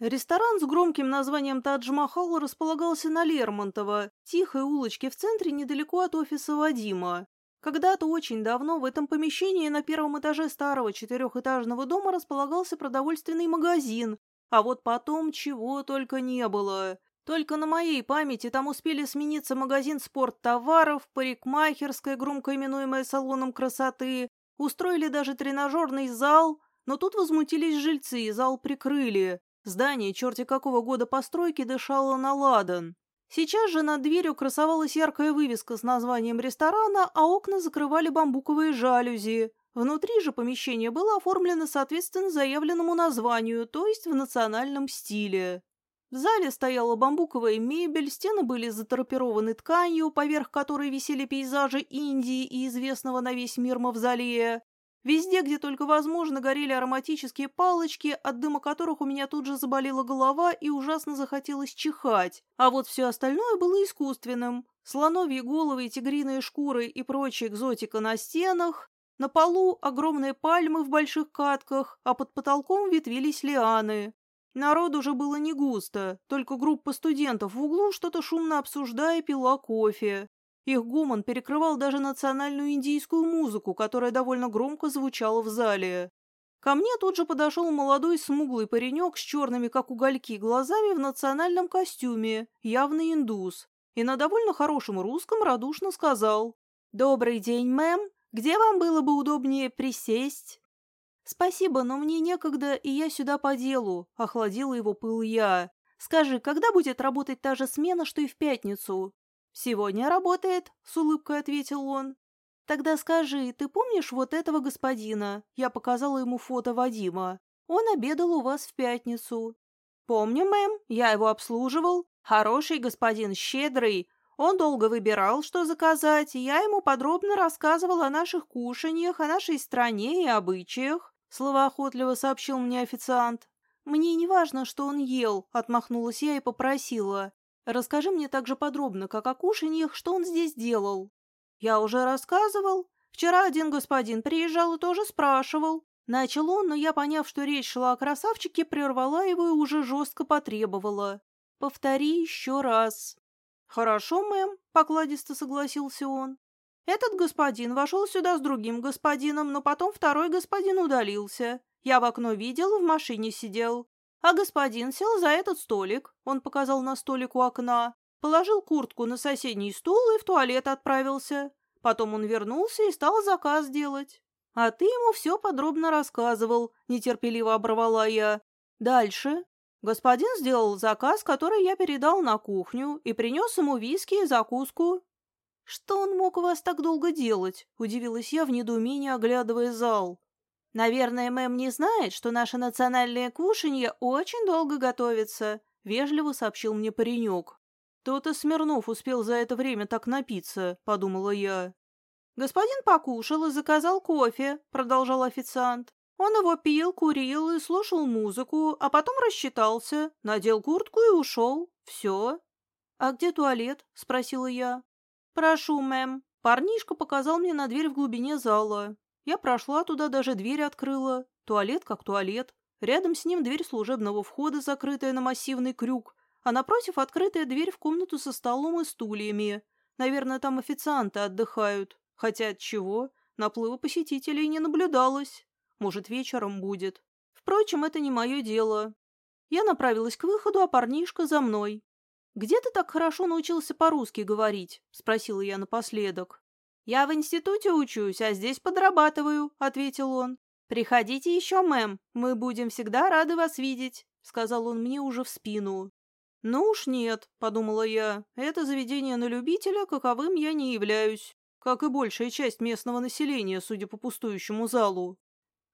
Ресторан с громким названием «Тадж-Махал» располагался на Лермонтово, тихой улочке в центре недалеко от офиса Вадима. Когда-то очень давно в этом помещении на первом этаже старого четырехэтажного дома располагался продовольственный магазин, а вот потом чего только не было. Только на моей памяти там успели смениться магазин спорттоваров, парикмахерская, громко именуемая салоном красоты, устроили даже тренажерный зал, но тут возмутились жильцы и зал прикрыли. Здание черти какого года постройки дышало на ладан. Сейчас же над дверью красовалась яркая вывеска с названием ресторана, а окна закрывали бамбуковые жалюзи. Внутри же помещение было оформлено соответственно заявленному названию, то есть в национальном стиле. В зале стояла бамбуковая мебель, стены были заторпированы тканью, поверх которой висели пейзажи Индии и известного на весь мир мавзолея. Везде, где только возможно, горели ароматические палочки, от дыма которых у меня тут же заболела голова и ужасно захотелось чихать. А вот все остальное было искусственным. Слоновьи головы, тигриные шкуры и прочая экзотика на стенах. На полу огромные пальмы в больших катках, а под потолком ветвились лианы. Народ уже было не густо, только группа студентов в углу что-то шумно обсуждая пила кофе. Их гомон перекрывал даже национальную индийскую музыку, которая довольно громко звучала в зале. Ко мне тут же подошел молодой смуглый паренек с черными, как угольки, глазами в национальном костюме, явный индус, и на довольно хорошем русском радушно сказал «Добрый день, мэм, где вам было бы удобнее присесть?» «Спасибо, но мне некогда, и я сюда по делу», — охладила его пыл я. «Скажи, когда будет работать та же смена, что и в пятницу?» «Сегодня работает», — с улыбкой ответил он. «Тогда скажи, ты помнишь вот этого господина?» Я показала ему фото Вадима. «Он обедал у вас в пятницу». «Помню, мэм, я его обслуживал. Хороший господин, щедрый. Он долго выбирал, что заказать, и я ему подробно рассказывал о наших кушаньях, о нашей стране и обычаях», — словоохотливо сообщил мне официант. «Мне не важно, что он ел», — отмахнулась я и попросила. Расскажи мне также подробно, как о кушаньях, что он здесь делал. Я уже рассказывал. Вчера один господин приезжал и тоже спрашивал. Начал он, но я, поняв, что речь шла о красавчике, прервала его и уже жестко потребовала. Повтори еще раз. Хорошо, мэм, покладисто согласился он. Этот господин вошел сюда с другим господином, но потом второй господин удалился. Я в окно видел, в машине сидел. А господин сел за этот столик, он показал на столик у окна, положил куртку на соседний стул и в туалет отправился. Потом он вернулся и стал заказ делать. А ты ему все подробно рассказывал, нетерпеливо оборвала я. Дальше. Господин сделал заказ, который я передал на кухню, и принес ему виски и закуску. «Что он мог у вас так долго делать?» – удивилась я в недоумении, оглядывая зал. «Наверное, мэм не знает, что наше национальное кушанье очень долго готовится», — вежливо сообщил мне паренек. «То-то Смирнов успел за это время так напиться», — подумала я. «Господин покушал и заказал кофе», — продолжал официант. Он его пил, курил и слушал музыку, а потом рассчитался, надел куртку и ушел. Все. «А где туалет?» — спросила я. «Прошу, мэм». Парнишка показал мне на дверь в глубине зала. Я прошла туда, даже дверь открыла. Туалет как туалет. Рядом с ним дверь служебного входа, закрытая на массивный крюк, а напротив открытая дверь в комнату со столом и стульями. Наверное, там официанты отдыхают. Хотя от чего? Наплыва посетителей не наблюдалось. Может, вечером будет. Впрочем, это не мое дело. Я направилась к выходу, а парнишка за мной. «Где ты так хорошо научился по-русски говорить?» — спросила я напоследок. «Я в институте учусь, а здесь подрабатываю», — ответил он. «Приходите еще, мэм, мы будем всегда рады вас видеть», — сказал он мне уже в спину. «Ну уж нет», — подумала я, — «это заведение на любителя, каковым я не являюсь, как и большая часть местного населения, судя по пустующему залу.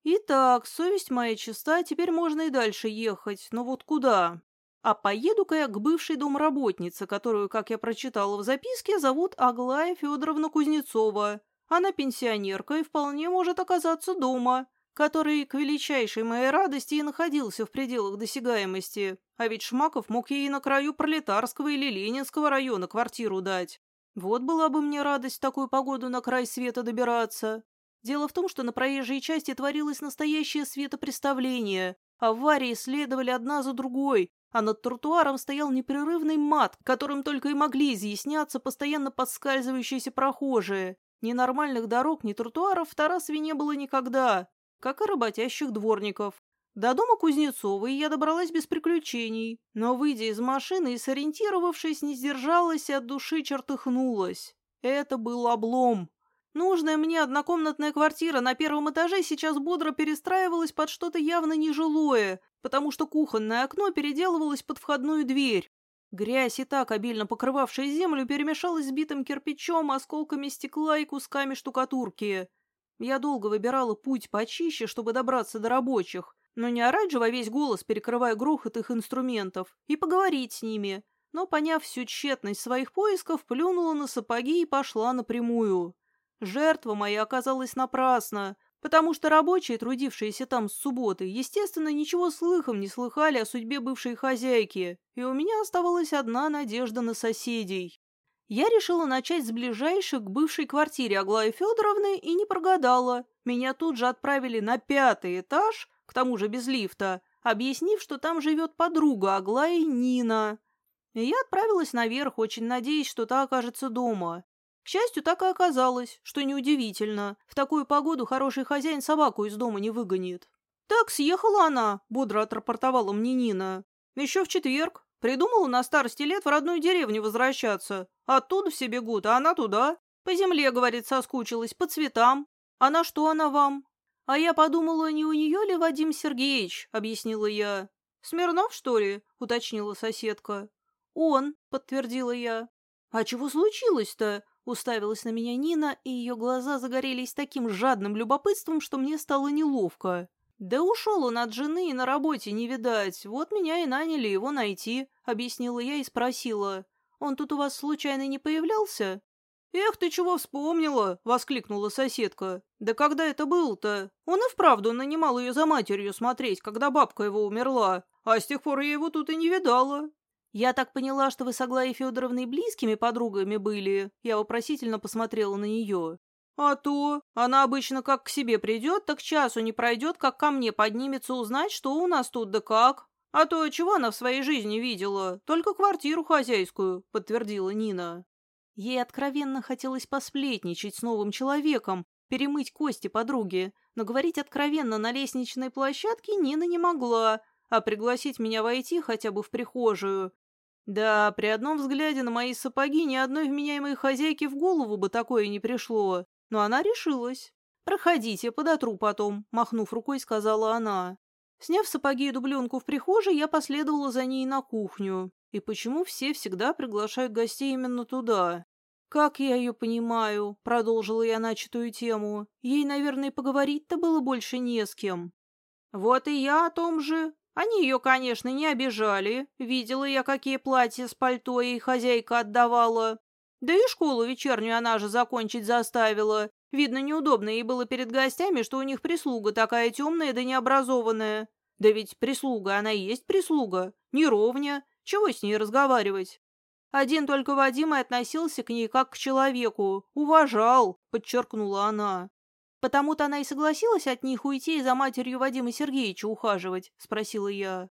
Итак, совесть моя чиста, теперь можно и дальше ехать, но вот куда? А поеду-ка я к бывшей домработнице, которую, как я прочитала в записке, зовут Аглая Федоровна Кузнецова. Она пенсионерка и вполне может оказаться дома, который, к величайшей моей радости, и находился в пределах досягаемости. А ведь Шмаков мог ей на краю Пролетарского или Ленинского района квартиру дать. Вот была бы мне радость в такую погоду на край света добираться. Дело в том, что на проезжей части творилось настоящее светопреставление. Аварии следовали одна за другой, а над тротуаром стоял непрерывный мат, которым только и могли изъясняться постоянно подскальзывающиеся прохожие. Ни нормальных дорог, ни тротуаров в Тарасове не было никогда, как и работящих дворников. До дома Кузнецовой я добралась без приключений, но, выйдя из машины и сориентировавшись, не сдержалась и от души чертыхнулась. Это был облом. Нужная мне однокомнатная квартира на первом этаже сейчас бодро перестраивалась под что-то явно нежилое, потому что кухонное окно переделывалось под входную дверь. Грязь и так обильно покрывавшая землю перемешалась с битым кирпичом, осколками стекла и кусками штукатурки. Я долго выбирала путь почище, чтобы добраться до рабочих, но не орать же во весь голос, перекрывая грохот их инструментов, и поговорить с ними. Но, поняв всю тщетность своих поисков, плюнула на сапоги и пошла напрямую. Жертва моя оказалась напрасна, потому что рабочие, трудившиеся там с субботы, естественно, ничего слыхом не слыхали о судьбе бывшей хозяйки, и у меня оставалась одна надежда на соседей. Я решила начать с ближайшей к бывшей квартире Аглаи Федоровны и не прогадала. Меня тут же отправили на пятый этаж, к тому же без лифта, объяснив, что там живет подруга Аглаи Нина. И я отправилась наверх, очень надеясь, что та окажется дома. К счастью, так и оказалось, что неудивительно. В такую погоду хороший хозяин собаку из дома не выгонит. «Так, съехала она», — бодро отрапортовала мне Нина. «Еще в четверг. Придумала на старости лет в родную деревню возвращаться. Оттуда все бегут, а она туда. По земле, говорит, соскучилась, по цветам. А на что она вам?» «А я подумала, не у нее ли Вадим Сергеевич?» — объяснила я. «Смирнов, что ли?» — уточнила соседка. «Он», — подтвердила я. «А чего случилось-то?» Уставилась на меня Нина, и ее глаза загорелись таким жадным любопытством, что мне стало неловко. «Да ушел он от жены и на работе не видать. Вот меня и наняли его найти», — объяснила я и спросила. «Он тут у вас случайно не появлялся?» «Эх, ты чего вспомнила?» — воскликнула соседка. «Да когда это было-то? Он и вправду нанимал ее за матерью смотреть, когда бабка его умерла, а с тех пор я его тут и не видала. «Я так поняла, что вы с Аглаей Федоровной близкими подругами были?» Я вопросительно посмотрела на нее. «А то! Она обычно как к себе придет, так часу не пройдет, как ко мне поднимется узнать, что у нас тут да как. А то чего она в своей жизни видела? Только квартиру хозяйскую», — подтвердила Нина. Ей откровенно хотелось посплетничать с новым человеком, перемыть кости подруги, но говорить откровенно на лестничной площадке Нина не могла, а пригласить меня войти хотя бы в прихожую да, при одном взгляде на мои сапоги ни одной вменяемой хозяйке в голову бы такое не пришло, но она решилась. «Проходите, подотру потом», — махнув рукой, сказала она. Сняв сапоги и дубленку в прихожей, я последовала за ней на кухню. И почему все всегда приглашают гостей именно туда? «Как я ее понимаю», — продолжила я начатую тему. «Ей, наверное, поговорить-то было больше не с кем». «Вот и я о том же», они ее, конечно, не обижали. Видела я, какие платья с пальто ей хозяйка отдавала. Да и школу вечернюю она же закончить заставила. Видно, неудобно ей было перед гостями, что у них прислуга такая темная да необразованная. Да ведь прислуга, она и есть прислуга. Не ровня. Чего с ней разговаривать? Один только Вадим и относился к ней как к человеку. Уважал, подчеркнула она. «Потому-то она и согласилась от них уйти и за матерью Вадима Сергеевича ухаживать?» — спросила я.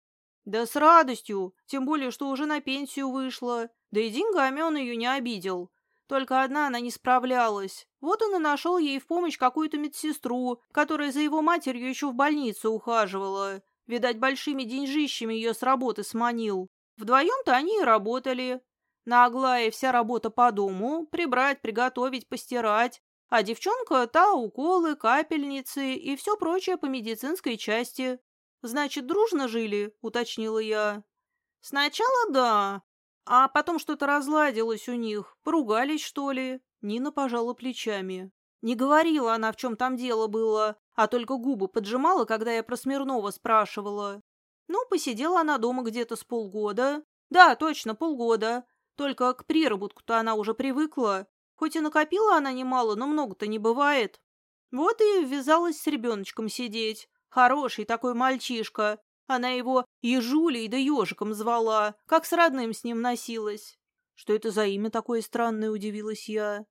«Да с радостью, тем более, что уже на пенсию вышла. Да и деньгами он ее не обидел. Только одна она не справлялась. Вот он и нашел ей в помощь какую-то медсестру, которая за его матерью еще в больнице ухаживала. Видать, большими деньжищами ее с работы сманил. Вдвоем-то они и работали. На Аглае вся работа по дому — прибрать, приготовить, постирать. А девчонка та уколы, капельницы и все прочее по медицинской части. Значит, дружно жили, уточнила я. Сначала да, а потом что-то разладилось у них, поругались, что ли. Нина пожала плечами. Не говорила она, в чем там дело было, а только губы поджимала, когда я про Смирнова спрашивала. Ну, посидела она дома где-то с полгода. Да, точно, полгода. Только к приработку-то она уже привыкла. Хоть и накопила она немало, но много-то не бывает. Вот и ввязалась с ребеночком сидеть. Хороший такой мальчишка. Она его Ежулей да ежиком звала, как с родным с ним носилась. Что это за имя такое странное, удивилась я.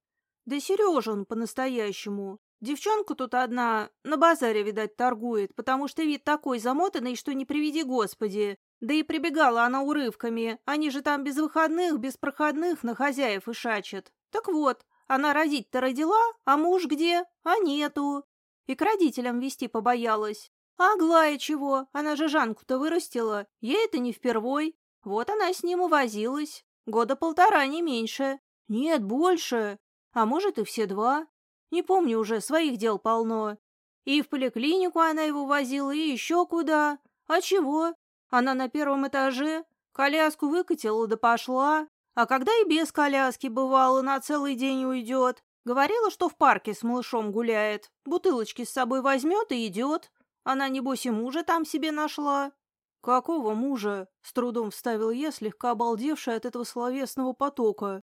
Да Сережа он по-настоящему. Девчонка тут одна на базаре, видать, торгует, потому что вид такой замотанный, что не приведи Господи. Да и прибегала она урывками. Они же там без выходных, без проходных на хозяев и шачат. Так вот, она родить-то родила, а муж где? А нету. И к родителям вести побоялась. А Аглая чего? Она же Жанку-то вырастила. Ей это не впервой. Вот она с ним увозилась. Года полтора, не меньше. Нет, больше. А может и все два. Не помню уже, своих дел полно. И в поликлинику она его возила, и еще куда. А чего? Она на первом этаже. Коляску выкатила да пошла. А когда и без коляски бывало, на целый день уйдет. Говорила, что в парке с малышом гуляет. Бутылочки с собой возьмет и идет. Она, небось, и мужа там себе нашла. «Какого мужа?» — с трудом вставил я, слегка обалдевшая от этого словесного потока.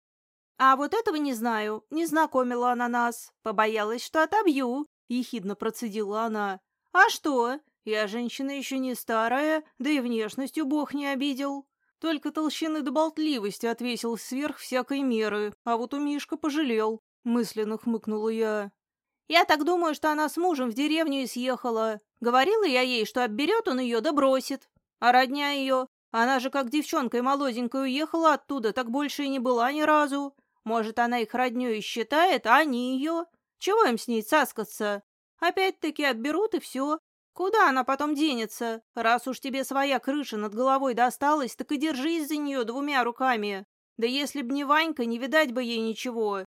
«А вот этого не знаю. Не знакомила она нас. Побоялась, что отобью», — ехидно процедила она. «А что? Я женщина еще не старая, да и внешностью бог не обидел. Только толщины до болтливости отвесил сверх всякой меры, а вот у Мишка пожалел», — мысленно хмыкнула я. «Я так думаю, что она с мужем в деревню и съехала. Говорила я ей, что обберет он ее да бросит. А родня ее, она же как девчонкой молоденькой уехала оттуда, так больше и не была ни разу. Может, она их роднёй считает, а они ее. Чего им с ней цаскаться? Опять-таки отберут и все. Куда она потом денется? Раз уж тебе своя крыша над головой досталась, так и держись за нее двумя руками. Да если б не Ванька, не видать бы ей ничего.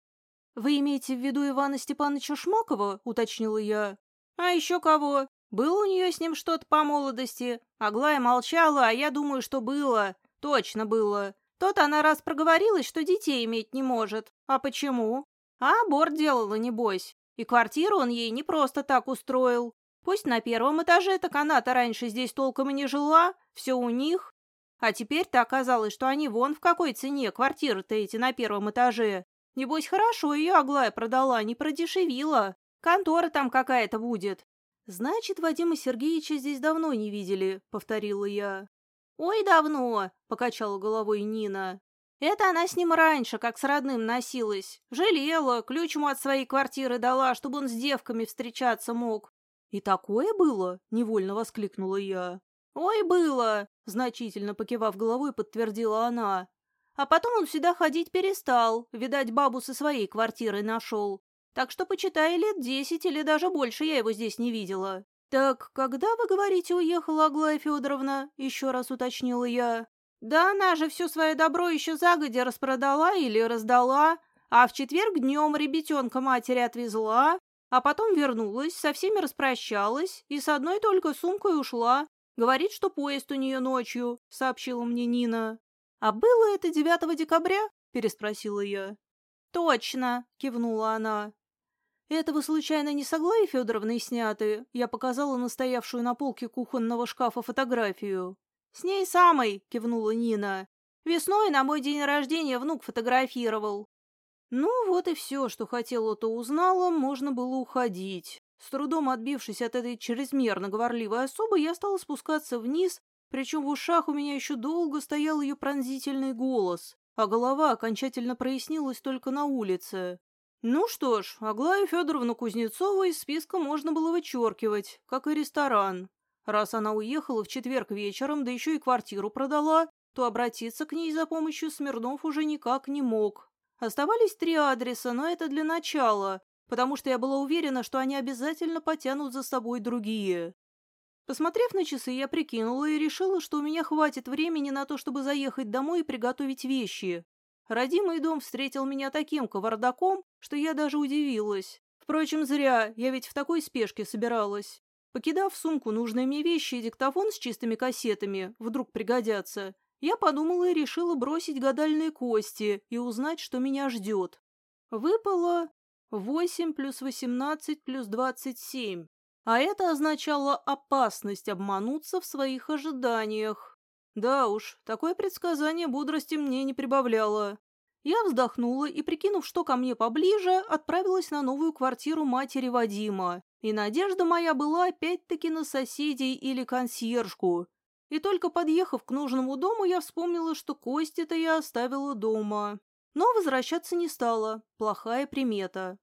«Вы имеете в виду Ивана Степановича Шмакова?» — уточнила я. «А еще кого? Было у нее с ним что-то по молодости. Аглая молчала, а я думаю, что было. Точно было. Тот она раз проговорилась, что детей иметь не может. А почему? А аборт делала, небось. И квартиру он ей не просто так устроил. Пусть на первом этаже, так она-то раньше здесь толком и не жила, все у них. А теперь-то оказалось, что они вон в какой цене квартиры-то эти на первом этаже. Небось, хорошо ее Аглая продала, не продешевила. Контора там какая-то будет. Значит, Вадима Сергеевича здесь давно не видели, повторила я. «Ой, давно!» — покачала головой Нина. «Это она с ним раньше, как с родным, носилась. Жалела, ключ ему от своей квартиры дала, чтобы он с девками встречаться мог». «И такое было?» — невольно воскликнула я. «Ой, было!» — значительно покивав головой, подтвердила она. «А потом он сюда ходить перестал. Видать, бабу со своей квартирой нашел. Так что, почитай, лет десять или даже больше я его здесь не видела. «Так когда, вы говорите, уехала Аглая Федоровна?» — еще раз уточнила я. «Да она же все свое добро еще загодя распродала или раздала, а в четверг днем ребятенка матери отвезла, а потом вернулась, со всеми распрощалась и с одной только сумкой ушла. Говорит, что поезд у нее ночью», — сообщила мне Нина. «А было это 9 декабря?» — переспросила я. «Точно», — кивнула она. «Это вы, случайно, не с Аглаей Федоровной сняты?» Я показала настоявшую на полке кухонного шкафа фотографию. «С ней самой!» — кивнула Нина. «Весной на мой день рождения внук фотографировал». Ну, вот и все, что хотела, то узнала, можно было уходить. С трудом отбившись от этой чрезмерно говорливой особы, я стала спускаться вниз, причем в ушах у меня еще долго стоял ее пронзительный голос, а голова окончательно прояснилась только на улице. Ну что ж, Аглаю Федоровну Кузнецову из списка можно было вычеркивать, как и ресторан. Раз она уехала в четверг вечером, да еще и квартиру продала, то обратиться к ней за помощью Смирнов уже никак не мог. Оставались три адреса, но это для начала, потому что я была уверена, что они обязательно потянут за собой другие. Посмотрев на часы, я прикинула и решила, что у меня хватит времени на то, чтобы заехать домой и приготовить вещи. Родимый дом встретил меня таким кавардаком, что я даже удивилась. Впрочем, зря, я ведь в такой спешке собиралась. Покидав сумку нужные мне вещи и диктофон с чистыми кассетами, вдруг пригодятся, я подумала и решила бросить гадальные кости и узнать, что меня ждет. Выпало 8 плюс 18 плюс 27, а это означало опасность обмануться в своих ожиданиях. Да уж, такое предсказание бодрости мне не прибавляло. Я вздохнула и, прикинув, что ко мне поближе, отправилась на новую квартиру матери Вадима. И надежда моя была опять-таки на соседей или консьержку. И только подъехав к нужному дому, я вспомнила, что кости-то я оставила дома. Но возвращаться не стала. Плохая примета.